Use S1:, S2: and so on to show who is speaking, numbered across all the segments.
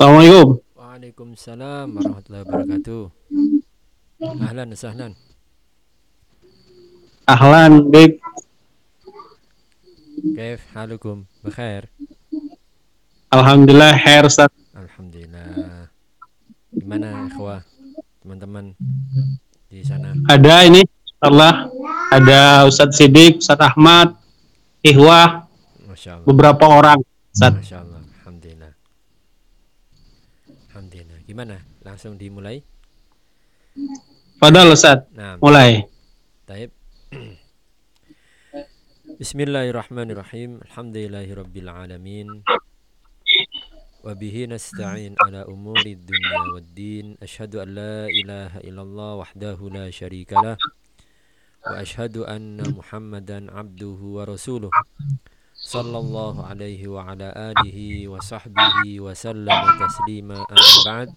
S1: Assalamualaikum.
S2: Waalaikumsalam warahmatullahi wabarakatuh. Ahlan sahlan.
S1: Ahlan, bik.
S2: Kaif halukum? Bekhair?
S1: Alhamdulillah, khair Ustaz.
S2: Alhamdulillah. Gimana ikhwah? Teman-teman di sana?
S1: Ada ini, Allah. Ada Ustadz Sidik, Ustadz Ahmad, Ihwah, beberapa orang. Ustaz.
S2: Gimana? Langsung dimulai?
S1: Padahal Ustaz,
S2: Nah,
S1: mulai.
S2: Taib. Bismillahirrahmanirrahim. Alhamdulillahirabbil alamin. Wa bihi nasta'in ala umuri dunya waddin. Asyhadu an la ilaha illallah wahdahu la syarika lah. Wa asyhadu anna Muhammadan abduhu wa rasuluh. Sallallahu alaihi wa ala alihi wa sahbihi wa sallama taslima amma ba'd.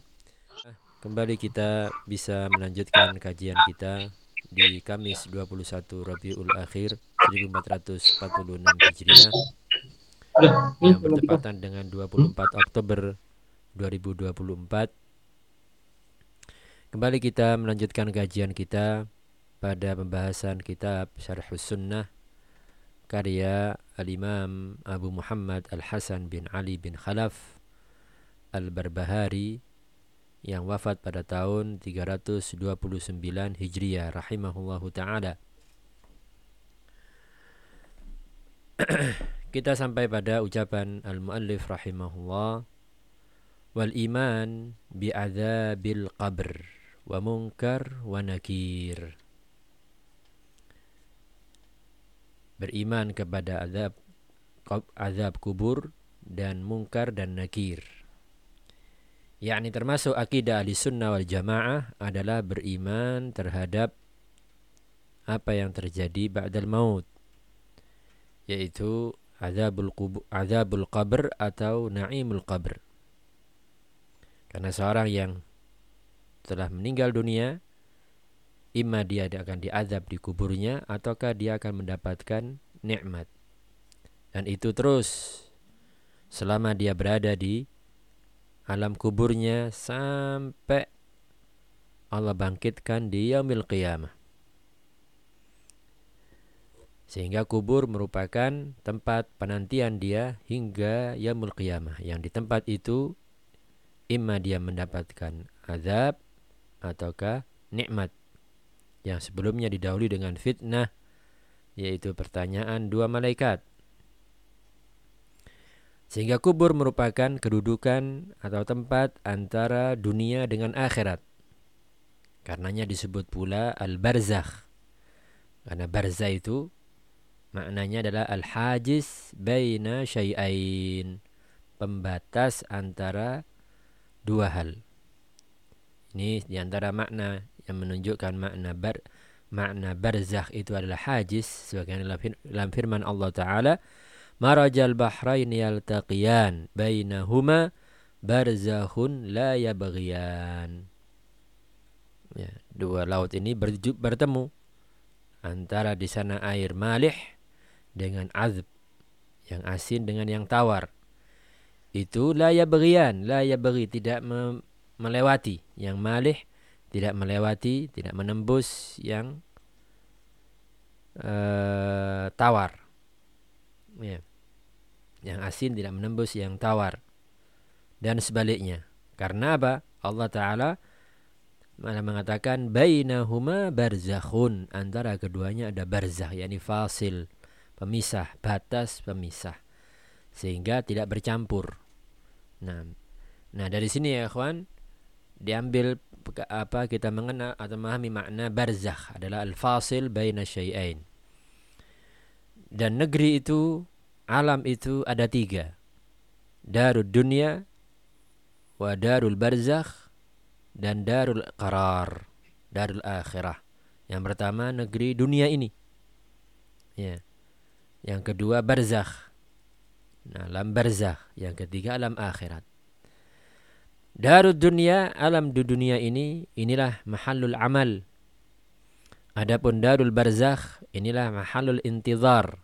S2: Kembali kita bisa melanjutkan kajian kita di Kamis 21 Rabiul Akhir 1446 Hijriah yang bertepatan dengan 24 Oktober 2024. Kembali kita melanjutkan kajian kita pada pembahasan kitab Syarhus Sunnah karya Al-Imam Abu Muhammad Al-Hasan bin Ali bin Khalaf Al-Barbahari yang wafat pada tahun 329 Hijriah rahimahullahu taala. Kita sampai pada ucapan al-muallif rahimahullah wal iman bi adzabil qabr wa munkar wa nakir. Beriman kepada azab azab kubur dan mungkar dan nakir yakni termasuk akidah ahli sunnah wal jamaah adalah beriman terhadap apa yang terjadi ba'dal maut yaitu azabul kubur, azabul qabr atau naimul qabr. Karena seorang yang telah meninggal dunia imma dia akan diazab di kuburnya ataukah dia akan mendapatkan nikmat. Dan itu terus selama dia berada di alam kuburnya sampai Allah bangkitkan di yaumil qiyamah. Sehingga kubur merupakan tempat penantian dia hingga yaumul qiyamah. Yang di tempat itu imma dia mendapatkan azab ataukah nikmat yang sebelumnya didahului dengan fitnah yaitu pertanyaan dua malaikat sehingga kubur merupakan kedudukan atau tempat antara dunia dengan akhirat. Karenanya disebut pula al-barzakh. Karena barzah itu maknanya adalah al-hajiz baina syai'ain. Pembatas antara dua hal. Ini di antara makna yang menunjukkan makna bar makna barzakh itu adalah hajiz sebagaimana dalam firman Allah taala marajal bahrain yaltaqiyan bainahuma barzakhun la yabghiyan. Ya, dua laut ini bertemu antara di sana air malih dengan azb yang asin dengan yang tawar. Itu la yabghiyan la yabghi tidak me melewati yang malih tidak melewati tidak menembus yang uh, tawar. Ya. Yang asin tidak menembus yang tawar. Dan sebaliknya. Karena apa? Allah Ta'ala malah mengatakan bainahuma barzakhun antara keduanya ada barzah yakni fasil pemisah batas pemisah sehingga tidak bercampur nah nah dari sini ya kawan diambil apa kita mengenal atau memahami makna barzakh adalah al-fasil baina syai'ain dan negeri itu, alam itu ada tiga. Darul dunia, wa darul barzakh, dan darul qarar, darul akhirah. Yang pertama negeri dunia ini. Ya. Yang kedua barzakh. Nah, alam barzakh. Yang ketiga alam akhirat. Darul dunia, alam di dunia ini, inilah mahallul amal. Adapun darul barzakh, inilah mahallul intizar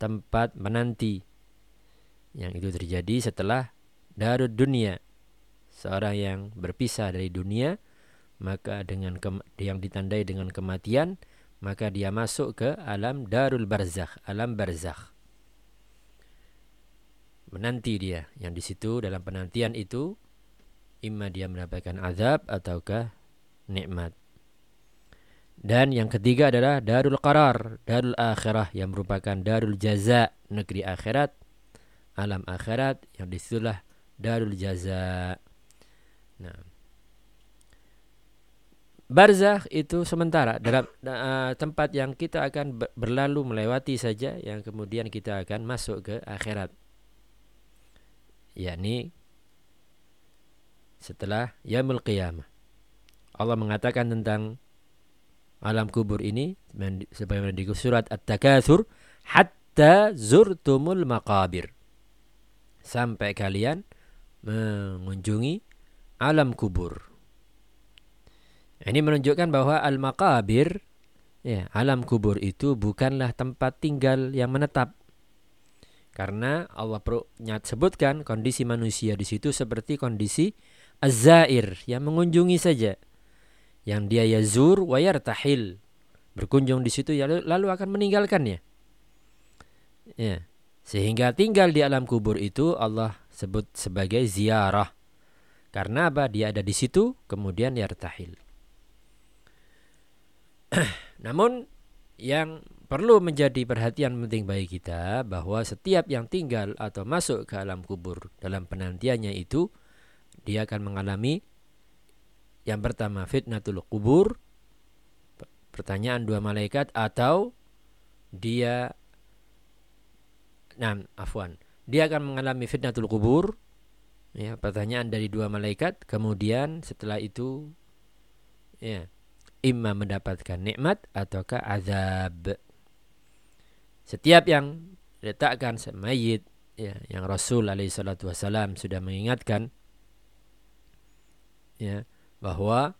S2: tempat menanti yang itu terjadi setelah darud dunia seorang yang berpisah dari dunia maka dengan yang ditandai dengan kematian maka dia masuk ke alam darul barzakh, alam barzakh. Menanti dia yang di situ dalam penantian itu imma dia mendapatkan azab ataukah nikmat. Dan yang ketiga adalah darul qarar, darul akhirah yang merupakan darul jaza, negeri akhirat, alam akhirat yang di situlah darul jaza. Nah, Barzakh itu sementara dalam uh, tempat yang kita akan berlalu melewati saja yang kemudian kita akan masuk ke akhirat. Yakni setelah yaumul qiyamah. Allah mengatakan tentang alam kubur ini sebagaimana di surat At-Takatsur hatta zurtumul maqabir. Sampai kalian mengunjungi alam kubur. Ini menunjukkan bahwa al-maqabir ya, alam kubur itu bukanlah tempat tinggal yang menetap. Karena Allah sebutkan kondisi manusia di situ seperti kondisi az-zair yang mengunjungi saja. Yang dia yazur wa yartahil. Berkunjung di situ ya, lalu akan meninggalkannya. Ya. Sehingga tinggal di alam kubur itu Allah sebut sebagai ziarah. Karena apa? Dia ada di situ kemudian yartahil. Namun yang perlu menjadi perhatian penting bagi kita bahwa setiap yang tinggal atau masuk ke alam kubur dalam penantiannya itu dia akan mengalami yang pertama fitnatul kubur pertanyaan dua malaikat atau dia nah afwan. Dia akan mengalami fitnatul kubur ya pertanyaan dari dua malaikat. Kemudian setelah itu ya imma mendapatkan nikmat ataukah azab. Setiap yang letakkan semayit ya yang Rasul alaihi salatu wasalam sudah mengingatkan ya bahwa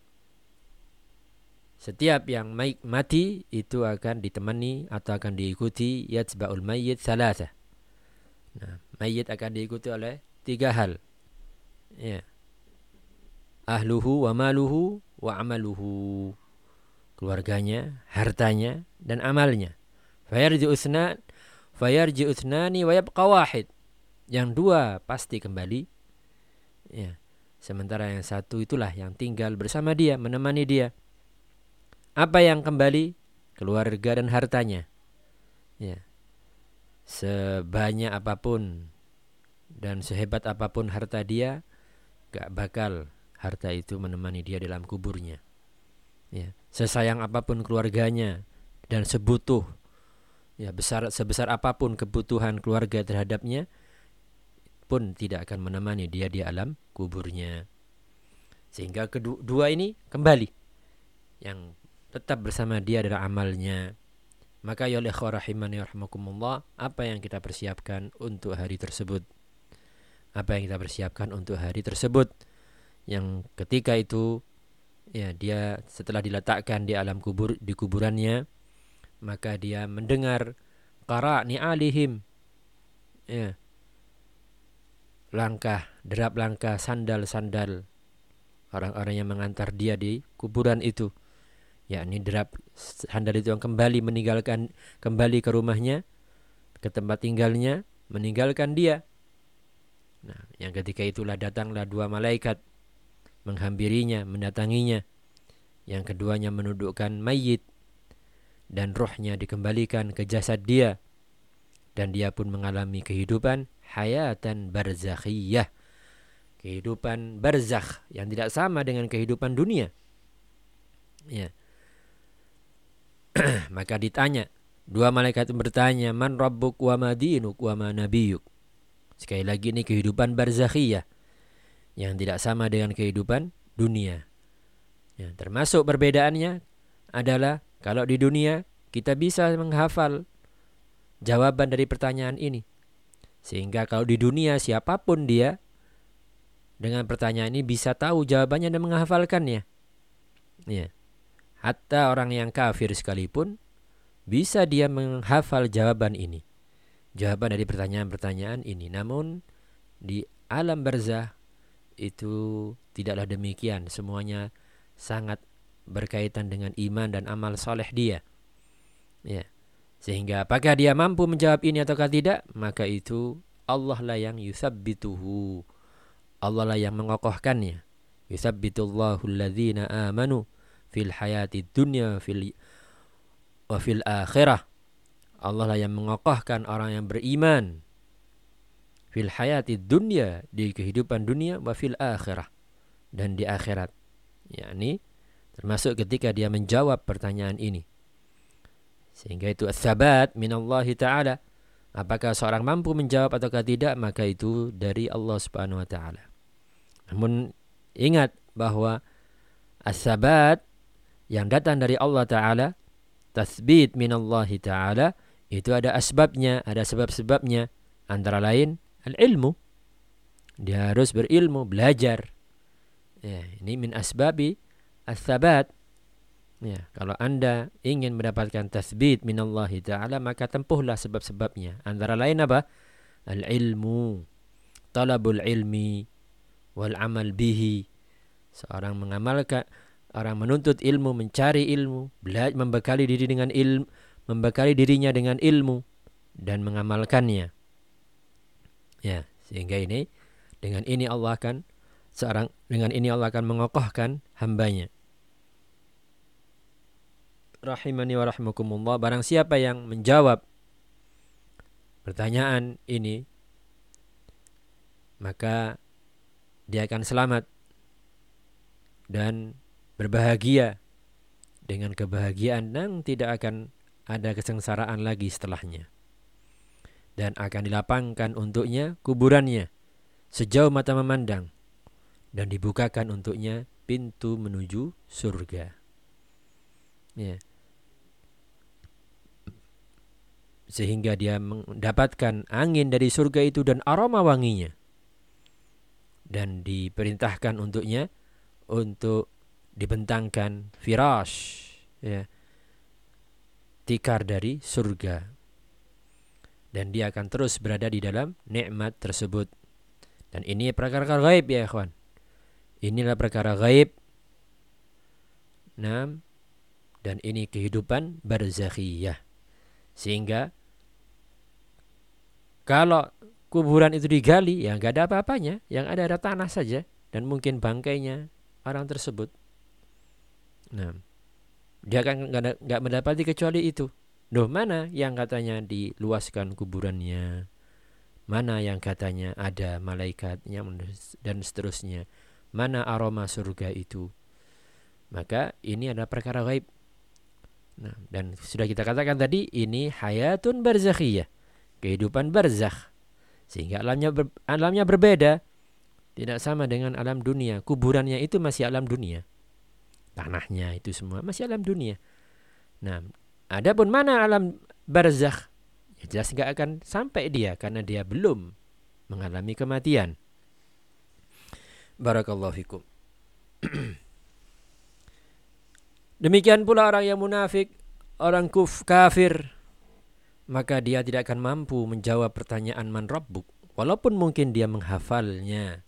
S2: setiap yang mati itu akan ditemani atau akan diikuti yatba'ul mayyit salasa. Nah, mayit akan diikuti oleh tiga hal. Ya. Ahluhu wa maluhu wa amaluhu keluarganya, hartanya, dan amalnya. Fayarji usna, fayarji usnani wa yabqa wahid. Yang dua pasti kembali. Ya. Sementara yang satu itulah yang tinggal bersama dia, menemani dia. Apa yang kembali? Keluarga dan hartanya. Ya. Sebanyak apa pun dan sehebat apa pun harta dia, gak bakal harta itu menemani dia dalam kuburnya. Ya sesayang apa pun keluarganya dan sebutuh ya besar sebesar apa pun kebutuhan keluarga terhadapnya pun tidak akan menemani dia di alam kuburnya. Sehingga kedua ini kembali yang tetap bersama dia adalah amalnya. Maka ya oleh rahimani rahmakumullah apa yang kita persiapkan untuk hari tersebut? Apa yang kita persiapkan untuk hari tersebut? Yang ketika itu ya dia setelah diletakkan di alam kubur di kuburannya maka dia mendengar qara ni alihim. Ya langkah derap langkah sandal-sandal. Orang-orang yang mengantar dia di kuburan itu. Yakni derap sandal itu yang kembali meninggalkan kembali ke rumahnya ke tempat tinggalnya meninggalkan dia. Nah yang ketika itulah datanglah dua malaikat menghampirinya, mendatanginya. Yang keduanya menundukkan mayit dan rohnya dikembalikan ke jasad dia. Dan dia pun mengalami kehidupan hayatan barzakhiyah kehidupan barzakh yang tidak sama dengan kehidupan dunia ya maka ditanya dua malaikat bertanya man rabbuk wa madinuk wa ma nabiyuk sekali lagi ini kehidupan barzakhiyah yang tidak sama dengan kehidupan dunia. Ya, termasuk perbedaannya adalah kalau di dunia kita bisa menghafal jawaban dari pertanyaan ini. Sehingga kalau di dunia siapa pun dia dengan pertanyaan ini bisa tahu jawabannya dan menghafalkannya. Ya. Hatta orang yang kafir sekalipun bisa dia menghafal jawaban ini. Jawaban dari pertanyaan-pertanyaan ini. Namun di alam barzah itu tidaklah demikian. Semuanya sangat berkaitan dengan iman dan amal soleh dia. Ya. Sehingga apakah dia mampu menjawab ini ataukah tidak, maka itu Allah lah yang yusabbituhu. Allah lah yang mengokohkannya. Yusabbitullahu alladhina amanu fil hayati dunya fil wa fil akhirah. Allah lah yang mengokohkan orang yang beriman fil hayati dunya di kehidupan dunia wa fil akhirah dan di akhirat. yakni termasuk ketika dia menjawab pertanyaan ini. Sehingga itu sabat minallahi taala. Apakah seorang mampu menjawab ataukah tidak maka itu dari Allah Subhanahu wa taala. Namun ingat bahwa as-sabat yang datang dari Allah taala tasbit minallahi taala itu ada asbabnya, ada sebab-sebabnya antara lain al-ilmu. Dia harus berilmu, belajar. Ya, ini min asbabi as-sabat. Ya, kalau Anda ingin mendapatkan tasbit minallahi taala maka tempuhlah sebab-sebabnya. Antara lain apa? Al-ilmu, talabul ilmi wal amal bihi. Seorang mengamalkan orang menuntut ilmu, mencari ilmu, belajar membekali diri dengan ilmu, membekali dirinya dengan ilmu dan mengamalkannya. Ya, sehingga ini dengan ini Allah akan seorang dengan ini Allah akan mengokohkan hambanya. Rahimani wa rahimakumullah barang siapa yang menjawab pertanyaan ini maka dia akan selamat dan berbahagia dengan kebahagiaan yang tidak akan ada kesengsaraan lagi setelahnya dan akan dilapangkan untuknya kuburannya sejauh mata memandang dan dibukakan untuknya pintu menuju surga. Ya. Sehingga dia mendapatkan angin dari surga itu dan aroma wanginya. Dan diperintahkan untuknya untuk dibentangkan firash ya tikar dari surga dan dia akan terus berada di dalam nikmat tersebut. Dan ini perkara gaib ya ikhwan. Inilah perkara gaib. Nah, dan ini kehidupan barzakhiyah. Sehingga kalau kuburan itu digali ya nggak ada apa-apanya, yang ada ada tanah saja dan mungkin bangkainya orang tersebut. Nah, dia akan nggak mendapati kecuali itu. Duh mana yang katanya diluaskan kuburannya? Mana yang katanya ada malaikatnya dan seterusnya? Mana aroma surga itu? Maka ini adalah perkara gaib. Nah, dan sudah kita katakan tadi ini hayatun barzakhiyah, kehidupan barzakh. Sehingga alamnya ber, alamnya berbeda. Tidak sama dengan alam dunia. Kuburannya itu masih alam dunia. Tanahnya itu semua masih alam dunia. Nah, Adapun mana alam barzakh? Ya jelas nggak akan sampai dia karena dia belum mengalami kematian. Barakallahu fikum. Demikian pula orang yang munafik, orang kuf kafir, maka dia tidak akan mampu menjawab pertanyaan man rabbuk walaupun mungkin dia menghafalnya.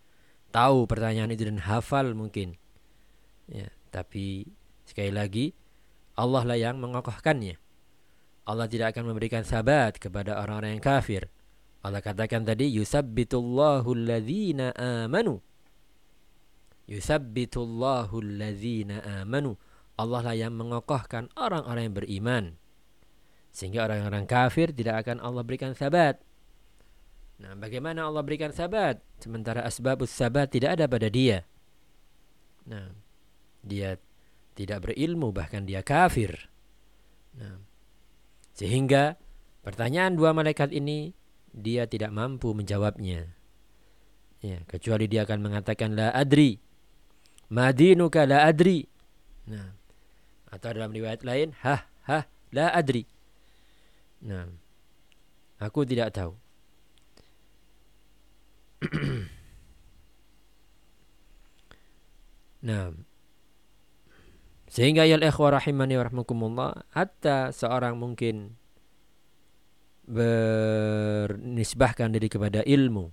S2: Tahu pertanyaan itu dan hafal mungkin. Ya, tapi sekali lagi Allah lah yang mengokohkannya. Allah tidak akan memberikan sabat kepada orang-orang yang kafir. Allah katakan tadi yusabbitullahu alladzina amanu. Yusabbitullahu alladzina amanu. Allah lah yang mengokohkan orang-orang yang beriman. Sehingga orang-orang kafir tidak akan Allah berikan sabat. Nah, bagaimana Allah berikan sabat sementara asbabus sabat tidak ada pada dia? Nah, dia tidak berilmu bahkan dia kafir. Nah, sehingga pertanyaan dua malaikat ini dia tidak mampu menjawabnya. Ya, kecuali dia akan mengatakan la adri. Madinuka la adri. Nah, atau dalam riwayat lain, hah, hah, la adri. Nah, aku tidak tahu. nah, sehingga ya ikhwah rahimani wa rahmakumullah hatta seorang mungkin bernisbahkan diri kepada ilmu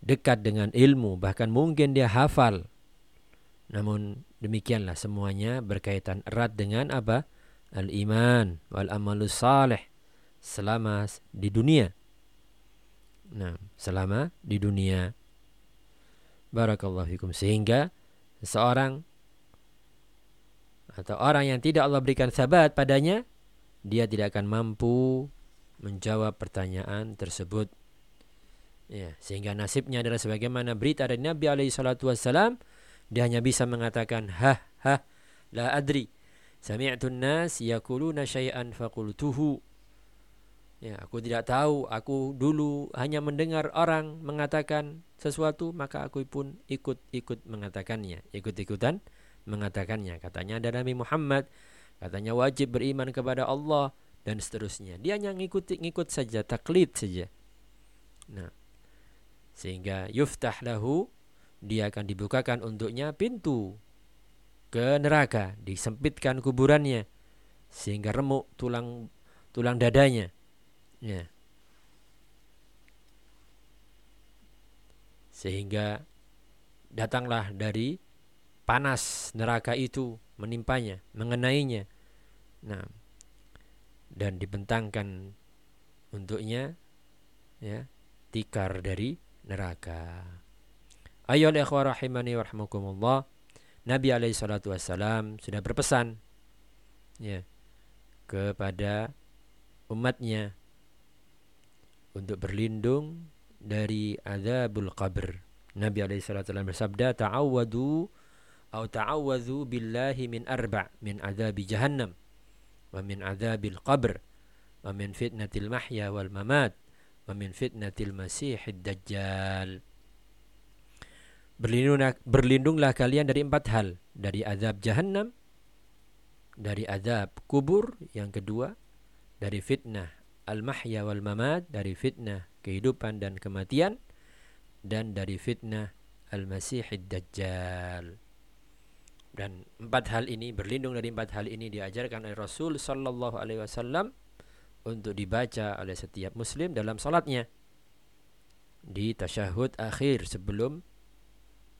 S2: dekat dengan ilmu, bahkan mungkin dia hafal. Namun demikianlah semuanya berkaitan erat dengan apa? Al-iman wal amalus salih selama di dunia. Nah, selama di dunia. Barakallahu fikum. Sehingga seseorang atau orang yang tidak Allah berikan sabat padanya, dia tidak akan mampu menjawab pertanyaan tersebut. Ya, sehingga nasibnya adalah sebagaimana berita dari Nabi alaihi salatu wassalam, dia hanya bisa mengatakan hah hah la adri. Sami'tu nas yaquluna syai'an faqultuhu. Ya, aku tidak tahu, aku dulu hanya mendengar orang mengatakan sesuatu, maka aku pun ikut-ikut mengatakannya, ikut-ikutan mengatakannya. Katanya ada Nabi Muhammad, katanya wajib beriman kepada Allah dan seterusnya. Dia hanya ngikut-ngikut saja, taklid saja. Nah, sehingga yuftah lahu dia akan dibukakan untuknya pintu ke neraka, disempitkan kuburannya sehingga remuk tulang tulang dadanya Ya. Sehingga datanglah dari panas neraka itu menimpanya, mengenainya. Nah, dan dibentangkan untuknya ya tikar dari neraka. Ayo ikhwah rahimani. Nabi alaihi salatu wassalam sudah berpesan ya kepada umatnya untuk berlindung dari azabul qabr. Nabi alaihi salatu bersabda, "Ta'awwadu atau ta'awwadhu billahi min arba' min azabi jahannam wa min azabil qabr wa min fitnatil mahya wal mamat wa min fitnatil masihid dajjal." Berlindunglah, berlindunglah kalian dari empat hal, dari azab jahannam, dari azab kubur, yang kedua, dari fitnah al-mahya wal mamat dari fitnah kehidupan dan kematian dan dari fitnah al-masihid dajjal. Dan empat hal ini berlindung dari empat hal ini diajarkan oleh Rasul sallallahu alaihi wasallam untuk dibaca oleh setiap muslim dalam salatnya di tasyahud akhir sebelum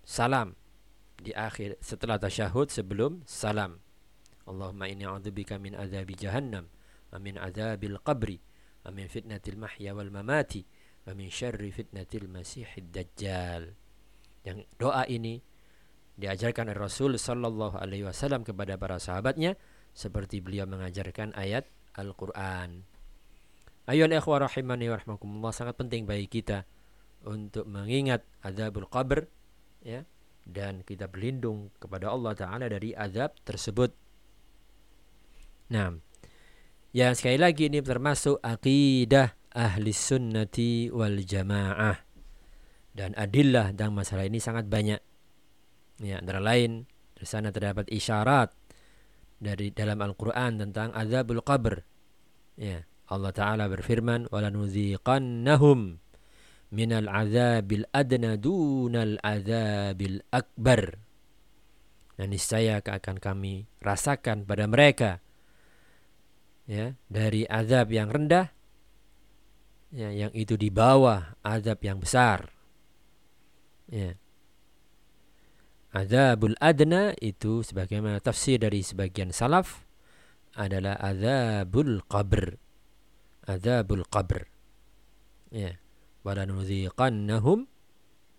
S2: salam di akhir setelah tasyahud sebelum salam Allahumma inni a'udzubika min adzabi jahannam wa min adzabil qabri wa min fitnatil mahya wal mamati wa min syarri fitnatil masihid dajjal. Yang doa ini diajarkan Rasul sallallahu alaihi wasallam kepada para sahabatnya seperti beliau mengajarkan ayat Al-Qur'an. Ayo ikhwah rahimani wa rahmakumullah sangat penting bagi kita untuk mengingat azabul qabr ya dan kita berlindung kepada Allah taala dari azab tersebut. Nah, yang sekali lagi ini termasuk akidah ahli sunnati wal jamaah. Dan adillah dalam masalah ini sangat banyak. Ya, antara lain di sana terdapat isyarat dari dalam Al-Qur'an tentang azabul qabr. Ya, Allah taala berfirman walanuziqannahum minal azabil adna dunal azabil akbar. Dan niscaya akan kami rasakan pada mereka ya dari azab yang rendah ya yang itu di bawah azab yang besar ya. Azabul adna itu sebagaimana tafsir dari sebagian salaf adalah azabul qabr. Azabul qabr ya walanuziqannahum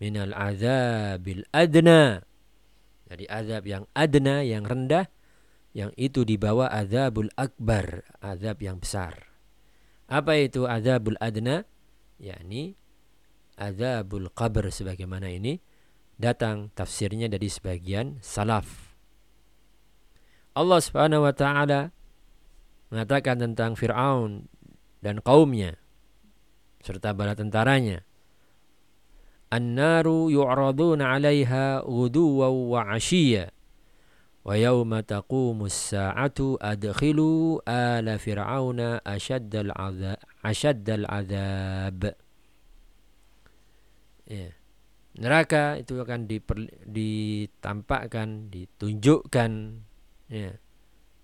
S2: minal azabil adna dari azab yang adna yang rendah yang itu dibawa azabul akbar, azab yang besar. Apa itu azabul adna? yakni azabul qabr sebagaimana ini datang tafsirnya dari sebagian salaf. Allah Subhanahu wa taala mengatakan tentang Firaun dan kaumnya serta bala tentaranya. An-naru yu'raduna 'alaiha ghuduwan wa 'ashiyya Wa yawma taqumus sa'atu adkhilu ala fir'auna asyaddal azab asyaddal azab. Ya. Neraka itu akan diper, ditampakkan, ditunjukkan ya,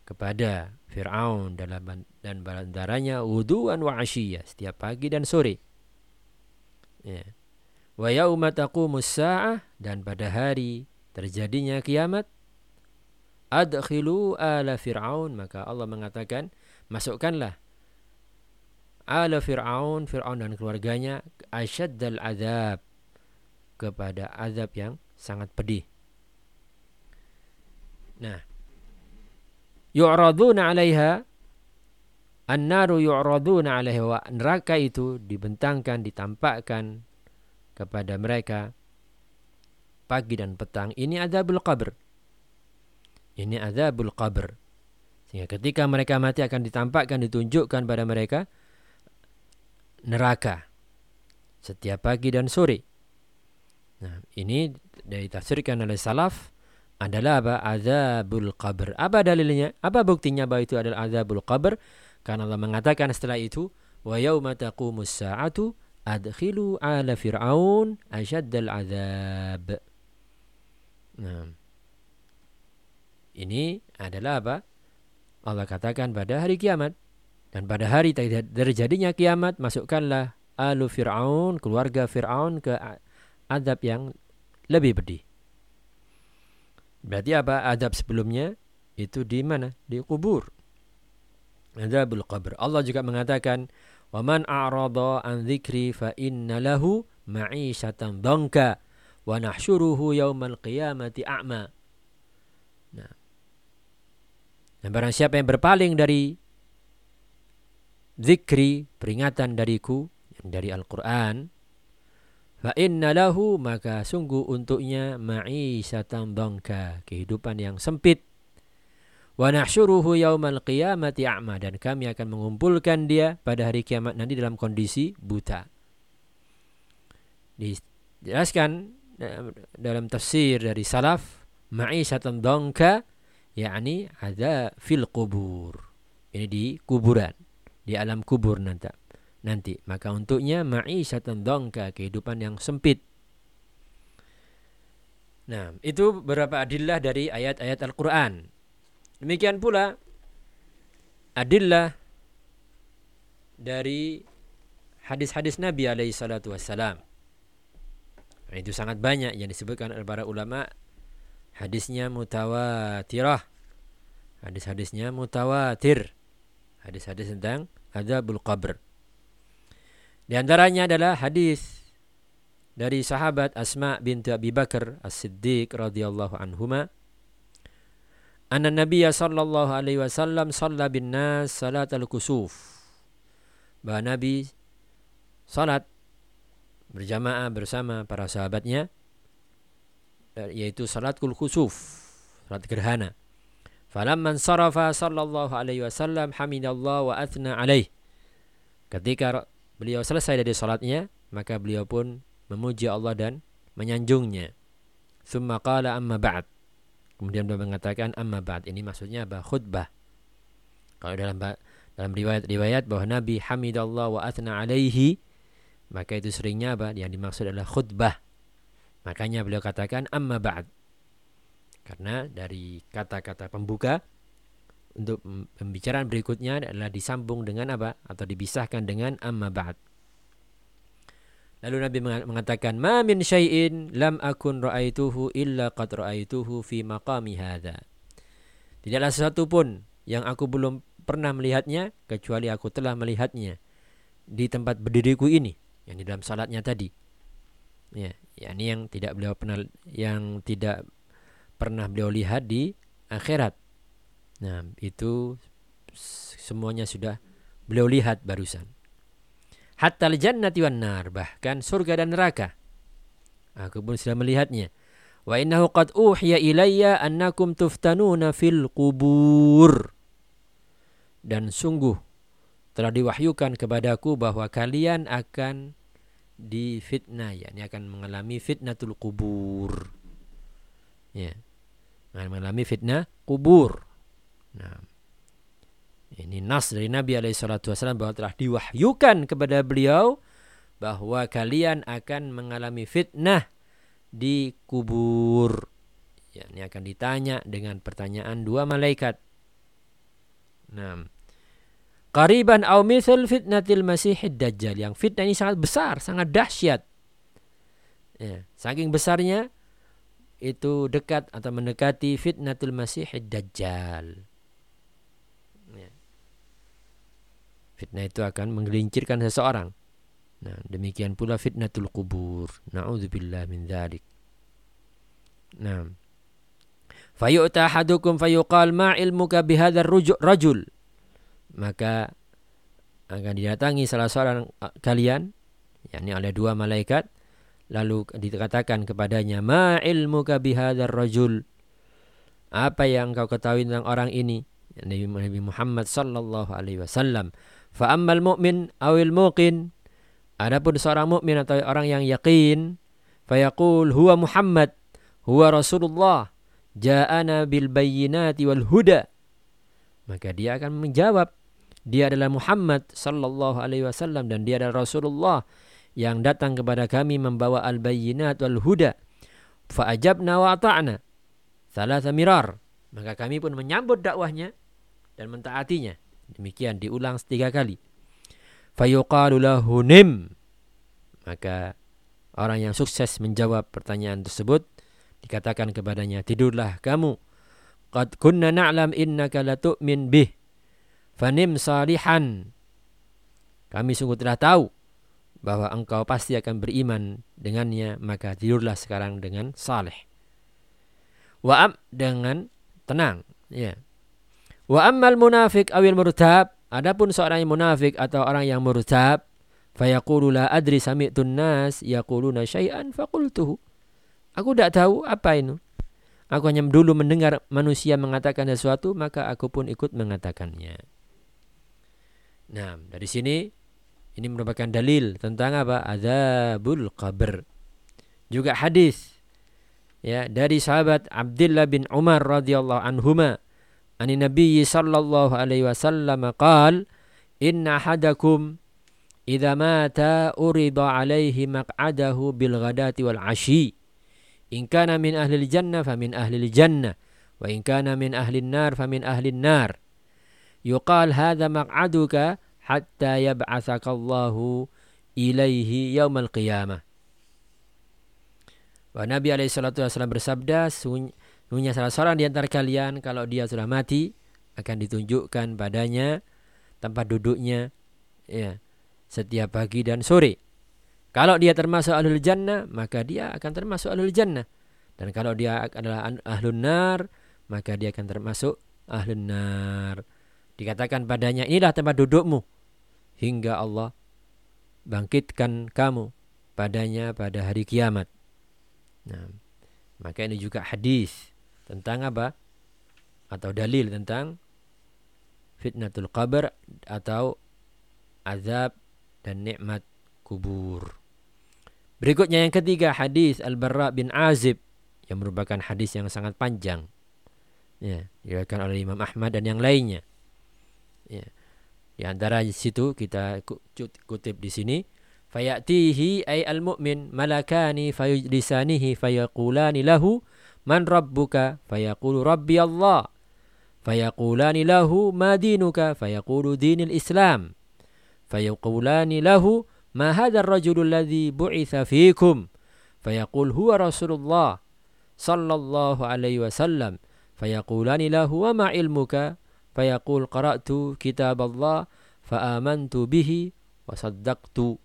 S2: kepada Fir'aun dalam dan balantaranya wuduan wa asyiyah setiap pagi dan sore. Ya. wa yauma taqumus sa'ah dan pada hari terjadinya kiamat adkhilu ala fir'aun maka Allah mengatakan masukkanlah ala fir'aun fir'aun dan keluarganya asyaddal azab kepada azab yang sangat pedih nah yu'raduna 'alaiha An-naru yu'raduna 'alaiha wa neraka itu dibentangkan ditampakkan kepada mereka pagi dan petang. Ini azabul qabr. Ini azabul qabr. Sehingga ketika mereka mati akan ditampakkan ditunjukkan pada mereka neraka setiap pagi dan sore. Nah ini dari tafsirkan oleh salaf adalah apa? Azabul qabr. Apa dalilnya? Apa buktinya bahwa itu adalah azabul qabr karena Allah mengatakan setelah itu, wa yauma taqumus sa'atu adkhilu ala fir'aun asyaddal azab. Nah. Ini adalah apa? Allah katakan pada hari kiamat. Dan pada hari terjadinya kiamat, masukkanlah alu Fir'aun, keluarga Fir'aun ke adab yang lebih pedih. Berarti apa? Adab sebelumnya itu di mana? Di kubur azabul qabr. Allah juga mengatakan, "Wa man a'rada an dzikri fa inna lahu ma'isyatan dhanka wa nahsyuruhu yaumal qiyamati a'ma." Nah. Dan barang siapa yang berpaling dari zikri, peringatan dariku, yang dari Al-Quran, fa inna lahu maka sungguh untuknya ma'isyatan dhanka, kehidupan yang sempit Wa nahsyuruhu yaumal qiyamati a'ma dan kami akan mengumpulkan dia pada hari kiamat nanti dalam kondisi buta. Dijelaskan dalam tafsir dari salaf ma'isyatan dongka yakni ada fil kubur. Ini di kuburan, di alam kubur nanti. Nanti maka untuknya ma'isyatan dongka kehidupan yang sempit. Nah, itu beberapa adillah dari ayat-ayat Al-Qur'an Demikian pula adillah dari hadis-hadis Nabi alaihi salatu wassalam. Itu sangat banyak yang disebutkan oleh para ulama. Hadisnya mutawatirah. Hadis-hadisnya mutawatir. Hadis-hadis tentang azabul qabr. Di antaranya adalah hadis dari sahabat Asma binti Abi Bakar As-Siddiq radhiyallahu anhuma anna Nabiya sallallahu alaihi wasallam shalla bin nas salat al-kusuf. Bahwa Nabi salat berjamaah bersama para sahabatnya yaitu salatul kusuf, salat gerhana. Falamman sarafa sallallahu alaihi wasallam hamidallah wa athna alaih. Ketika beliau selesai dari salatnya, maka beliau pun memuji Allah dan menyanjungnya. Thumma qala amma ba'd. Kemudian beliau mengatakan amma ba'd ini maksudnya apa? Khutbah. Kalau dalam dalam riwayat-riwayat bahwa Nabi hamidallah wa athna alaihi maka itu seringnya apa? Yang dimaksud adalah khutbah. Makanya beliau katakan amma ba'd. Karena dari kata-kata pembuka untuk pembicaraan berikutnya adalah disambung dengan apa? Atau dipisahkan dengan amma ba'd. Lalu Nabi mengatakan, "Ma min syai'in lam akun ra'aituhu illa qad ra'aituhu fi maqami hadza." Tidaklah sesuatu pun yang aku belum pernah melihatnya kecuali aku telah melihatnya di tempat berdiriku ini, yang di dalam salatnya tadi. Ya, ini yang tidak beliau pernah yang tidak pernah beliau lihat di akhirat. Nah, itu semuanya sudah beliau lihat barusan hatta jannati wan nar bahkan surga dan neraka. Aku pun sudah melihatnya. Wa innahu qad uhiya ilayya annakum tuftanuna fil qubur. Dan sungguh telah diwahyukan kepadaku bahwa kalian akan difitnah ya ini akan mengalami fitnatul kubur ya. Akan mengalami fitnah kubur. Nah ini nas dari Nabi SAW bahwa telah diwahyukan kepada beliau bahwa kalian akan mengalami fitnah di kubur. Ya, ini akan ditanya dengan pertanyaan dua malaikat. Nah, Qariban au misal fitnatil masihid dajjal. Yang fitnah ini sangat besar, sangat dahsyat. Ya, saking besarnya itu dekat atau mendekati fitnatul masih dajjal. Ya. Fitnah itu akan menggelincirkan seseorang. Nah, demikian pula fitnatul kubur. Nauzubillah min dzalik. Nah. Fayu'ta ahadukum fayuqal ma ilmuka bihadzal rajul. Maka akan didatangi salah seorang kalian yakni oleh dua malaikat Lalu dikatakan kepadanya, "Ma ilmuka bihadzal rajul?" Apa yang kau ketahui tentang orang ini? Nabi Muhammad sallallahu alaihi wasallam. Fa ammal mu'min awil muqin Adapun seorang mukmin atau orang yang yakin, fayaqul huwa Muhammad, huwa Rasulullah, ja'ana bil bayyinati wal huda. Maka dia akan menjawab, dia adalah Muhammad sallallahu alaihi wasallam dan dia adalah Rasulullah yang datang kepada kami membawa al-bayyinat wal huda. Fa'ajabna wa ata'na. Salah mirar. Maka kami pun menyambut dakwahnya dan mentaatinya. Demikian diulang setiga kali. Fayuqalu. Maka orang yang sukses menjawab pertanyaan tersebut dikatakan kepadanya, tidurlah kamu. Qad kunna na'lam innaka latu'min bih. Fanim salihan. Kami sungguh telah tahu bahwa engkau pasti akan beriman dengannya maka tidurlah sekarang dengan saleh wa dengan tenang ya wa ammal munafik awil murtab adapun seorang yang munafik atau orang yang murtab fayaqulu la adri sami'tun nas yaquluna syai'an faqultuhu aku tidak tahu apa itu aku hanya dulu mendengar manusia mengatakan sesuatu maka aku pun ikut mengatakannya nah dari sini ini merupakan dalil tentang apa? Azabul qabr. Juga hadis ya dari sahabat Abdullah bin Umar radhiyallahu anhuma ani Nabi sallallahu alaihi wasallam qaal inna hadakum idza mata urida alaihi maq'adahu bil ghadati wal ashi. In kana min ahli jannah famin ahli jannah. Wa in kana min ahli nar famin ahli nar. Yuqal hadha maq'aduka hatta yab'atsakallahu ilaihi yaumal qiyamah. Wa Nabi alaihi salatu wasallam bersabda, sungguhnya salah seorang di antara kalian kalau dia sudah mati akan ditunjukkan padanya tempat duduknya ya setiap pagi dan sore. Kalau dia termasuk ahlul jannah, maka dia akan termasuk ahlul jannah. Dan kalau dia adalah ahlun nar, maka dia akan termasuk ahlun nar. Dikatakan padanya, inilah tempat dudukmu hingga Allah bangkitkan kamu padanya pada hari kiamat. Nah, maka ini juga hadis tentang apa? Atau dalil tentang fitnatul qabr atau azab dan nikmat kubur. Berikutnya yang ketiga hadis Al-Barra bin Azib yang merupakan hadis yang sangat panjang. Ya, diriwayatkan oleh Imam Ahmad dan yang lainnya. Ya. Di antara situ kita kutip di sini fayatihi ay al-mu'min malakani fayujlisanihi fayaqulani lahu man rabbuka fayaqulu rabbi Allah. Fayaqulani lahu ma dinuka? Fayaqulu dinil islam. Fayaqulani lahu ma hadha ar-rajulu alladhi bu'itha fiikum? Fayaqul huwa rasulullah sallallahu alaihi wasallam fayaqulani lahu wa ma ilmuka? Fayaqul qara'tu kitab Allah fa amantu bihi wa saddaqtu.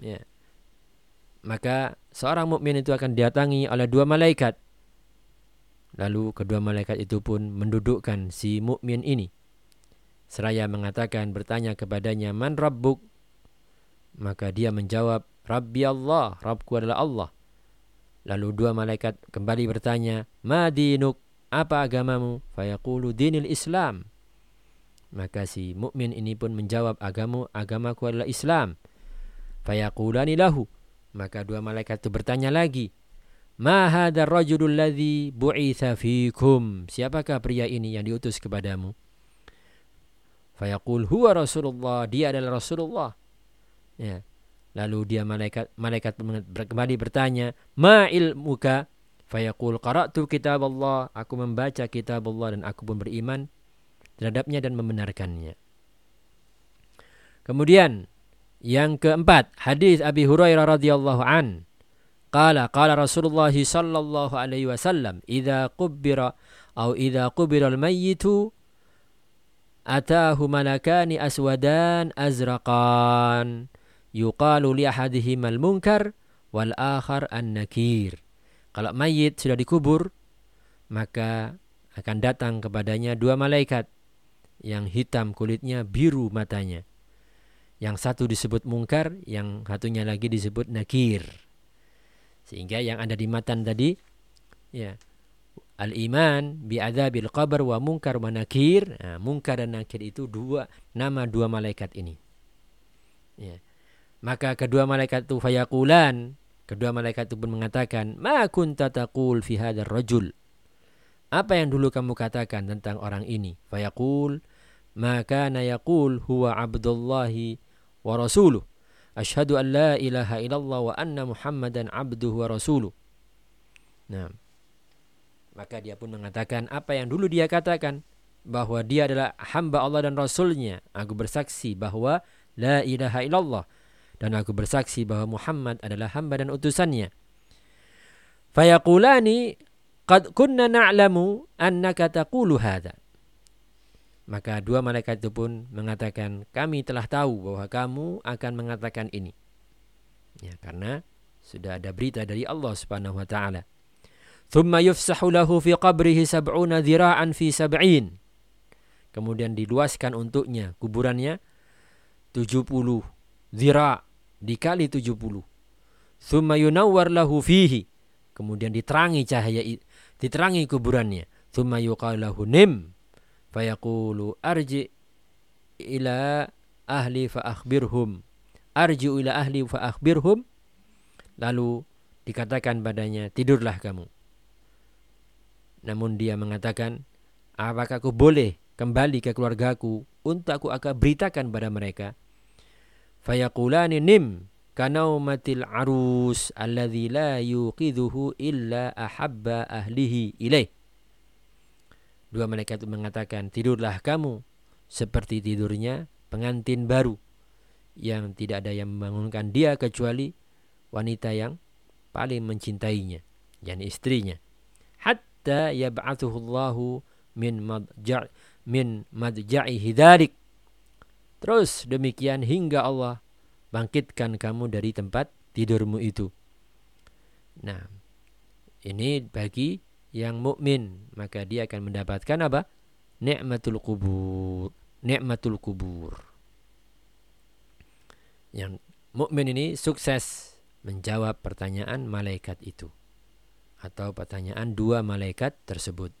S2: Ya. Maka seorang mukmin itu akan didatangi oleh dua malaikat lalu kedua malaikat itu pun mendudukkan si mukmin ini seraya mengatakan bertanya kepadanya man rabbuk maka dia menjawab rabbi Allah rabbku adalah Allah lalu dua malaikat kembali bertanya ma dinuk apa agamamu? Fayaqulu dinil Islam. Maka si mukmin ini pun menjawab agamu agamaku adalah Islam. Fayaqulani lahu. Maka dua malaikat itu bertanya lagi. Ma hadzal rajulul ladzi bu'itsa fikum? Siapakah pria ini yang diutus kepadamu? Fayaqul huwa Rasulullah. Dia adalah Rasulullah. Ya. Lalu dia malaikat malaikat kembali bertanya, "Ma ilmuka?" Fayaqul qara'tu kitab Allah, aku membaca kitab Allah dan aku pun beriman terhadapnya dan membenarkannya. Kemudian yang keempat, hadis Abi Hurairah radhiyallahu an. Qala qala Rasulullah sallallahu alaihi wasallam idza qubbira atau idza qubira al-mayyitu atahu malakani aswadan azraqan yuqalu li ahadihima al-munkar wal akhar an-nakir. Kalau mayit sudah dikubur maka akan datang kepadanya dua malaikat yang hitam kulitnya, biru matanya. Yang satu disebut mungkar, yang satunya lagi disebut nakir. Sehingga yang ada di matan tadi ya al-iman bi adzabil qabr wa munkar wa nakir. Nah, munkar dan nakir itu dua nama dua malaikat ini. Ya. Maka kedua malaikat itu fayakulan, kedua malaikat itu pun mengatakan, "Ma kunta taqul fi hadzal rajul?" Apa yang dulu kamu katakan tentang orang ini? Fayaqul, "Ma kana yaqul huwa Abdullahi wa rasuluh." Ashhadu an la ilaha illallah wa anna Muhammadan abduhu wa rasuluh. Nah, maka dia pun mengatakan apa yang dulu dia katakan bahwa dia adalah hamba Allah dan Rasulnya. Aku bersaksi bahwa la ilaha illallah dan aku bersaksi bahwa Muhammad adalah hamba dan utusannya. Fayaqulani Qad kunna na'lamu annaka taqulu hadha. Maka dua malaikat itu pun mengatakan, kami telah tahu bahwa kamu akan mengatakan ini. Ya, karena sudah ada berita dari Allah Subhanahu wa taala. Thumma yufsahu lahu fi qabrihi sab'una dhira'an fi sab'in. Kemudian diluaskan untuknya kuburannya 70 dhira' dikali 70. Thumma yunawwar lahu fihi. Kemudian diterangi cahaya diterangi kuburannya. Thumma yuqalahu nim fayaqulu arji ila ahli fa akhbirhum. Arji ila ahli fa akhbirhum. Lalu dikatakan padanya, tidurlah kamu. Namun dia mengatakan, apakah aku boleh kembali ke keluargaku untuk aku akan beritakan pada mereka? Fayaqulani nim kanaumatil arus alladhi la yuqidhuhu illa ahabba ahlihi ilaih. Dua malaikat itu mengatakan, tidurlah kamu seperti tidurnya pengantin baru yang tidak ada yang membangunkan dia kecuali wanita yang paling mencintainya, yakni istrinya. Hatta yab'athuhu Allahu min madja' min madja'ihi dzalik. Terus demikian hingga Allah bangkitkan kamu dari tempat tidurmu itu. Nah, ini bagi yang mukmin maka dia akan mendapatkan apa? Nikmatul kubur. Nikmatul kubur. Yang mukmin ini sukses menjawab pertanyaan malaikat itu atau pertanyaan dua malaikat tersebut.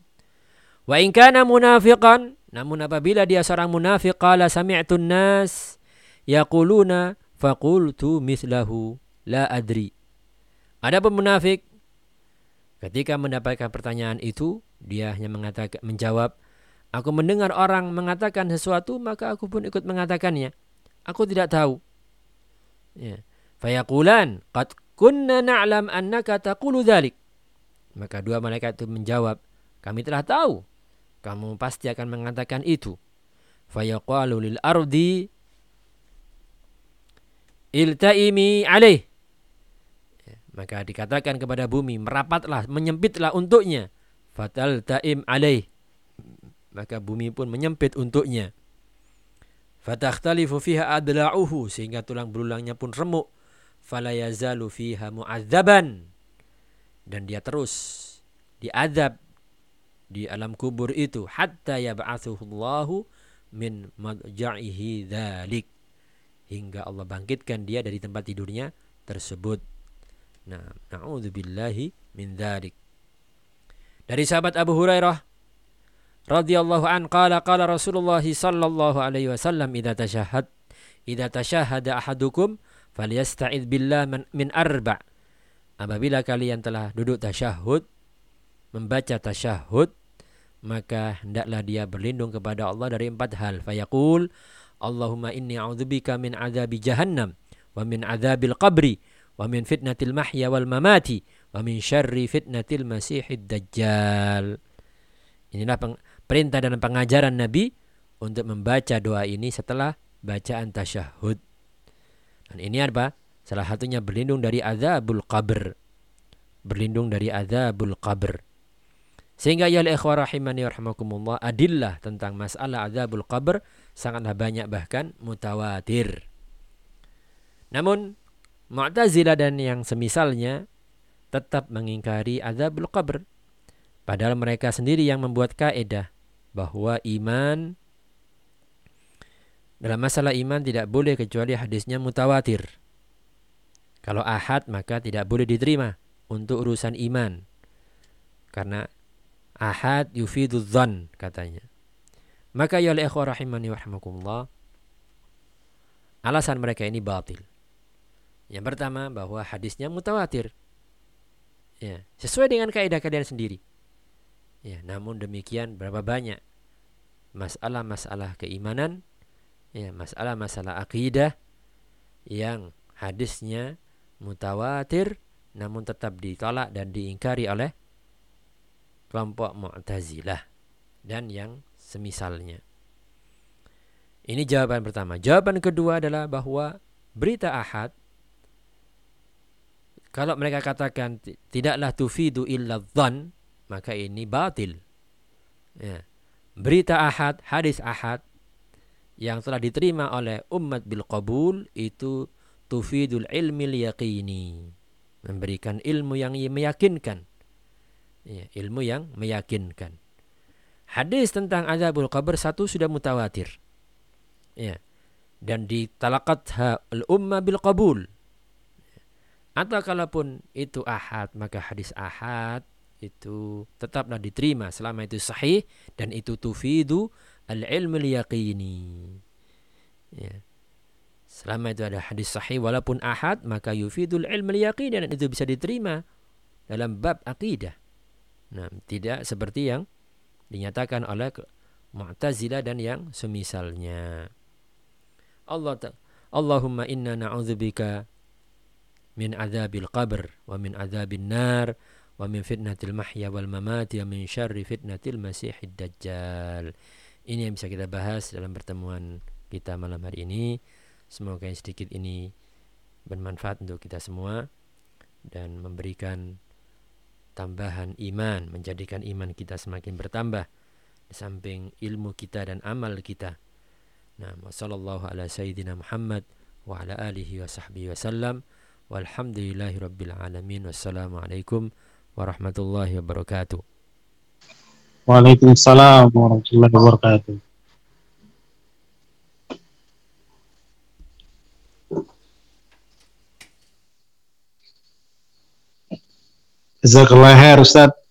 S2: Wa in kana munafiqan, namun apabila dia seorang munafik qala sami'tun nas yaquluna Fakultu mislahu la adri. Ada munafik ketika mendapatkan pertanyaan itu dia hanya mengatakan menjawab aku mendengar orang mengatakan sesuatu maka aku pun ikut mengatakannya. Aku tidak tahu. Ya. Fayaqulan qad kunna na'lam annaka taqulu dhalik. Maka dua malaikat itu menjawab, kami telah tahu kamu pasti akan mengatakan itu. Fayaqalu lil ardi iltaimi alaih maka dikatakan kepada bumi merapatlah menyempitlah untuknya. Fatal taim alaih. Maka bumi pun menyempit untuknya. Fatakhtalifu fiha adla'uhu sehingga tulang belulangnya pun remuk. Fala yazalu fiha mu'adzaban. Dan dia terus diadab di alam kubur itu. Hatta yab'athuhu Allahu min madja'ihi dzalik hingga Allah bangkitkan dia dari tempat tidurnya tersebut. Nah, na'udzubillahi min dzalik. Dari sahabat Abu Hurairah radhiyallahu an qala qala Rasulullah sallallahu alaihi wasallam idza tashahhad idza tashahhada ahadukum falyasta'id billah min arba. Apabila kalian telah duduk tasyahud membaca tasyahud maka hendaklah dia berlindung kepada Allah dari empat hal. Fayaqul Allahumma inni a'udzubika min adzabi jahannam wa min adzabil qabri wa min fitnatil mahya wal mamati wa min syarri fitnatil masihid dajjal. Inilah perintah dan pengajaran Nabi untuk membaca doa ini setelah bacaan tasyahud. Dan ini apa? Salah satunya berlindung dari azabul qabr. berlindung dari azabul qabr. Sehingga ya ikhwah rahimani warahmakumullah adillah tentang masalah azabul qabr sangatlah banyak bahkan mutawatir. Namun Mu'tazilah dan yang semisalnya tetap mengingkari azabul qabr. Padahal mereka sendiri yang membuat kaedah bahwa iman dalam masalah iman tidak boleh kecuali hadisnya mutawatir. Kalau ahad maka tidak boleh diterima untuk urusan iman. Karena ahad yufidu dhan katanya. Maka ya ikhwah rahimani wa alasan mereka ini batil. Yang pertama bahwa hadisnya mutawatir. Ya, sesuai dengan kaidah kalian sendiri. Ya, namun demikian berapa banyak masalah-masalah keimanan, ya, masalah-masalah akidah yang hadisnya mutawatir namun tetap ditolak dan diingkari oleh kelompok Mu'tazilah dan yang semisalnya. Ini jawaban pertama. Jawaban kedua adalah bahwa berita ahad kalau mereka katakan tidaklah tufidu illa dhan, maka ini batil. Ya. Berita ahad, hadis ahad yang telah diterima oleh umat bil qabul itu tufidul ilmi yaqini. Memberikan ilmu yang meyakinkan Ya, ilmu yang meyakinkan. Hadis tentang azabul qabr satu sudah mutawatir. Ya. Dan ditalakat al-umma bil qabul. Atau kalaupun itu ahad, maka hadis ahad itu tetaplah diterima selama itu sahih dan itu tufidu al-ilmu yaqini. Ya. Selama itu ada hadis sahih walaupun ahad maka yufidul ilmu yaqini dan itu bisa diterima dalam bab akidah. Nah, tidak seperti yang dinyatakan oleh Mu'tazilah dan yang semisalnya. Allah Allahumma inna na'udzubika min adzabil qabr wa min adzabin nar wa min fitnatil mahya wal mamati wa min syarri fitnatil masihid dajjal. Ini yang bisa kita bahas dalam pertemuan kita malam hari ini. Semoga yang sedikit ini bermanfaat untuk kita semua dan memberikan tambahan iman, menjadikan iman kita semakin bertambah di samping ilmu kita dan amal kita. Nah, sallallahu ala sayyidina Muhammad wa ala alihi wa sahbihi wasallam. Walhamdulillahi rabbil alamin. Wassalamualaikum warahmatullahi wabarakatuh.
S1: Waalaikumsalam warahmatullahi wabarakatuh. Jazakallah khair Ustaz.